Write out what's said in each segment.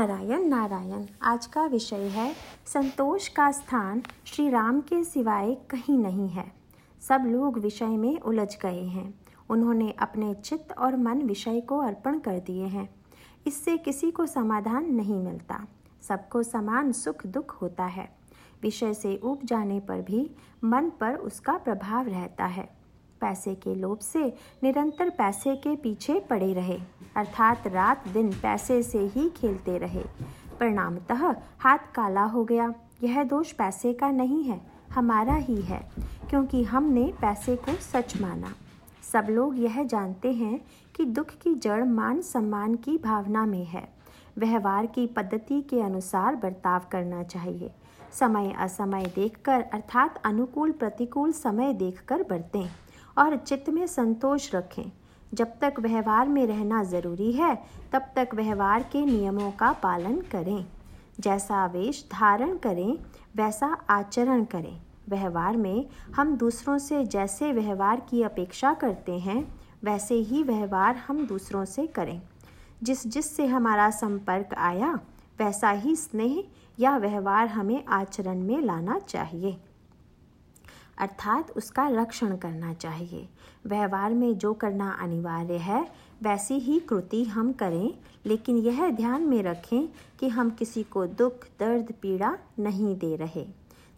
नारायण नारायण। आज का विषय है, संतोष का स्थान श्री राम के सिवाय कहीं नहीं है। सब लोग विषय में उलझ गए हैं। उन्होंने अपने चित्त और मन विषय को अर्पण कर दिए हैं। इससे किसी को समाधान नहीं मिलता। सबको समान सुख दुख होता है। विषय से उब जाने पर भी मन पर उसका प्रभाव रहता है। पैसे के लोभ से निरंतर पैसे के पीछे पड़े रहे। अर्थात रात दिन पैसे से ही खेलते रहे। परिणामतः हाथ काला हो गया। यह दोष पैसे का नहीं है, हमारा ही है, क्योंकि हमने पैसे को सच माना। सब लोग यह जानते हैं कि दुख की जड़ मान सम्मान की भावना में है। व्यवहार की पद्धति के अनुसार बर्ताव करना चाहिए। समय असमय देखकर, अर्थात अनुकूल प्रतिकूल समय देखकर बरतें और चित्त में संतोष रखें। जब तक व्यवहार में रहना ज़रूरी है, तब तक व्यवहार के नियमों का पालन करें। जैसा वेश धारण करें, वैसा आचरण करें। व्यवहार में हम दूसरों से जैसे व्यवहार की अपेक्षा करते हैं, वैसे ही व्यवहार हम दूसरों से करें। जिस जिस से हमारा संपर्क आया, वैसा ही स्नेह या व्यवहार हमें आचरण में लाना चाहिए। अर्थात उसका रक्षण करना चाहिए। व्यवहार में जो करना अनिवार्य है, वैसी ही कृति हम करें, लेकिन यह ध्यान में रखें कि हम किसी को दुख, दर्द, पीड़ा नहीं दे रहे।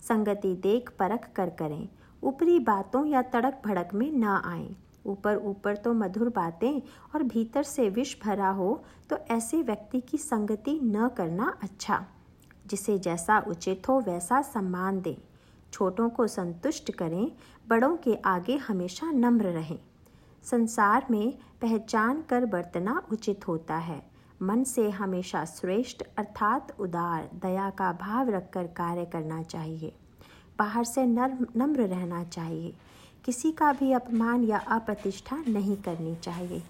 संगति देख परख कर करें। ऊपरी बातों या तड़क भड़क में ना आए। ऊपर ऊपर तो मधुर बातें और भीतर से विष भरा हो तो ऐसे व्यक्ति की संगति न करना अच्छा। जिसे जैसा उचित हो, वैसा सम्मान दें। छोटों को संतुष्ट करें, बड़ों के आगे हमेशा नम्र रहें। संसार में पहचान कर बरतना उचित होता है। मन से हमेशा श्रेष्ठ अर्थात उदार, दया का भाव रखकर कार्य करना चाहिए। बाहर से नर्म, नम्र रहना चाहिए। किसी का भी अपमान या अप्रतिष्ठा नहीं करनी चाहिए।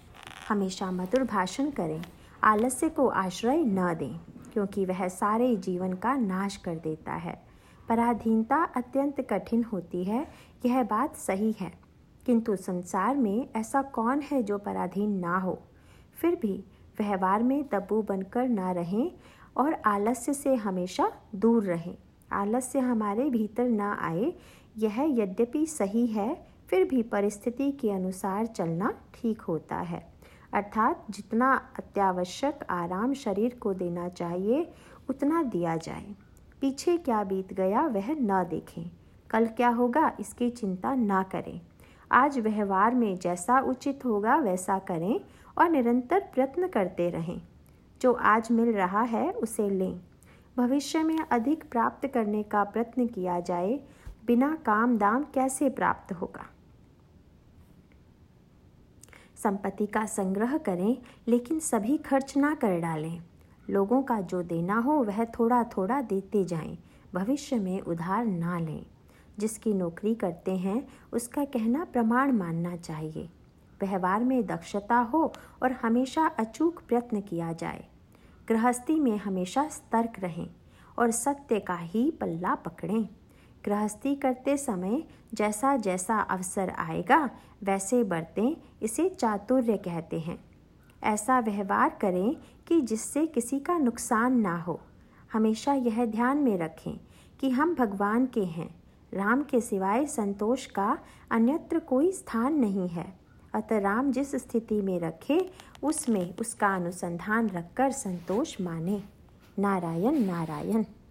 हमेशा मधुर भाषण करें। आलस्य को आश्रय न दें, क्योंकि वह सारे जीवन का नाश कर देता है। पराधीनता अत्यंत कठिन होती है। यह बात सही है। किंतु संसार में ऐसा कौन है जो पराधीन ना हो? फिर भी व्यवहार में दबू बनकर ना रहें और आलस्य से हमेशा दूर रहें। आलस्य हमारे भीतर ना आए, यह यद्यपि सही है, फिर भी परिस्थिति के अनुसार चलना ठीक होता है। अर्थात जितना अत्यावश्यक आराम शरीर को देना चाहिए, उतना दिया जाए। पीछे क्या बीत गया वह ना देखें। कल क्या होगा इसकी चिंता ना करें। आज व्यवहार में जैसा उचित होगा वैसा करें और निरंतर प्रयत्न करते रहें। जो आज मिल रहा है उसे लें। भविष्य में अधिक प्राप्त करने का प्रयत्न किया जाए, बिना काम दाम कैसे प्राप्त होगा? संपत्ति का संग्रह करें, लेकिन सभी खर्च ना कर डालें। लोगों का जो देना हो, वह थोड़ा थोड़ा देते जाएँ, भविष्य में उधार ना लें। जिसकी नौकरी करते हैं, उसका कहना प्रमाण मानना चाहिए। व्यवहार में दक्षता हो और हमेशा अचूक प्रयत्न किया जाए। गृहस्थी में हमेशा सतर्क रहें और सत्य का ही पल्ला पकड़ें। गृहस्थी करते समय जैसा जैसा अवसर आएगा, वैसे बरतें, इसे चातुर्य कहते हैं। ऐसा व्यवहार करें कि जिससे किसी का नुकसान ना हो। हमेशा यह ध्यान में रखें कि हम भगवान के हैं। राम के सिवाय संतोष का अन्यत्र कोई स्थान नहीं है। अतः राम जिस स्थिति में रखे, उसमें उसका अनुसंधान रखकर संतोष माने। नारायण नारायण।